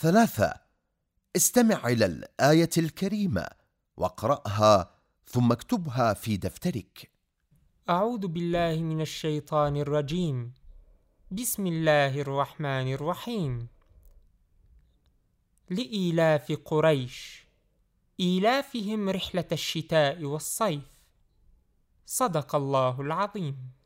ثلاثة. استمع إلى الآية الكريمة واقرأها ثم اكتبها في دفترك. أعوذ بالله من الشيطان الرجيم. بسم الله الرحمن الرحيم. لإيلاف قريش. إيلافهم رحلة الشتاء والصيف. صدق الله العظيم.